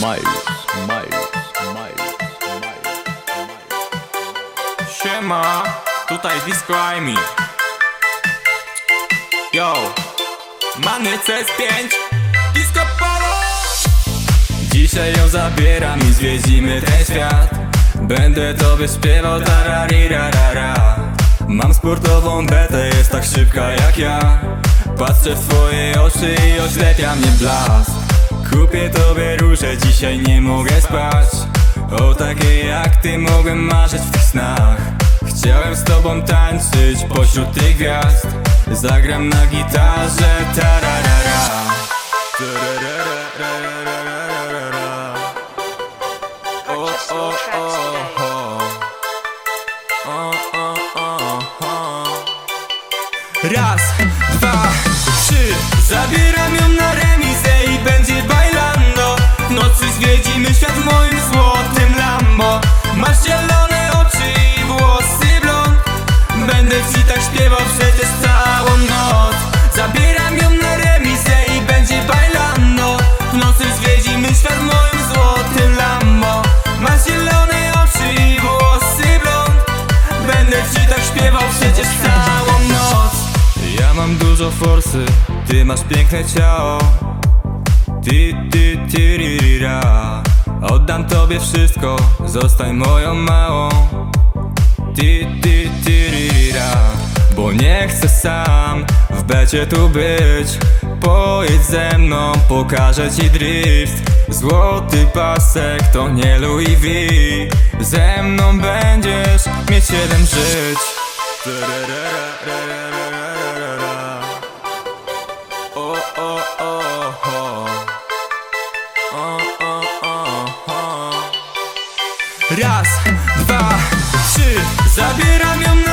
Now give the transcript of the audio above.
Miles, Miles, Miles, Miles, Siema, tutaj Disco Amy Yo, Many CS5 Disco Polo! Dzisiaj ją zabieram i zwiedzimy ten świat. Będę tobie śpiewał tararirarara Mam sportową betę, jest tak szybka jak ja. Patrzę w twoje oczy i oślepia mnie blask. Kupię tobie róże, dzisiaj nie mogę spać. O takiej jak ty mogłem marzyć w tych snach. Chciałem z tobą tańczyć pośród tych gwiazd. Zagram na gitarze tararara. O, o, o. O, o, o, o. Raz, dwa, trzy. Zabieram ją na mam dużo forsy, ty masz piękne ciało. Ty, ty, ty, ri, ri, ra. Oddam tobie wszystko, zostań moją małą. Ty, ty, ty, ri, ri, ra. Bo nie chcę sam w becie tu być. Pojedź ze mną, pokażę ci drift. Złoty pasek to nie Louis V. Ze mną będziesz mieć siedem żyć Raz, dwa, trzy Zabieram ją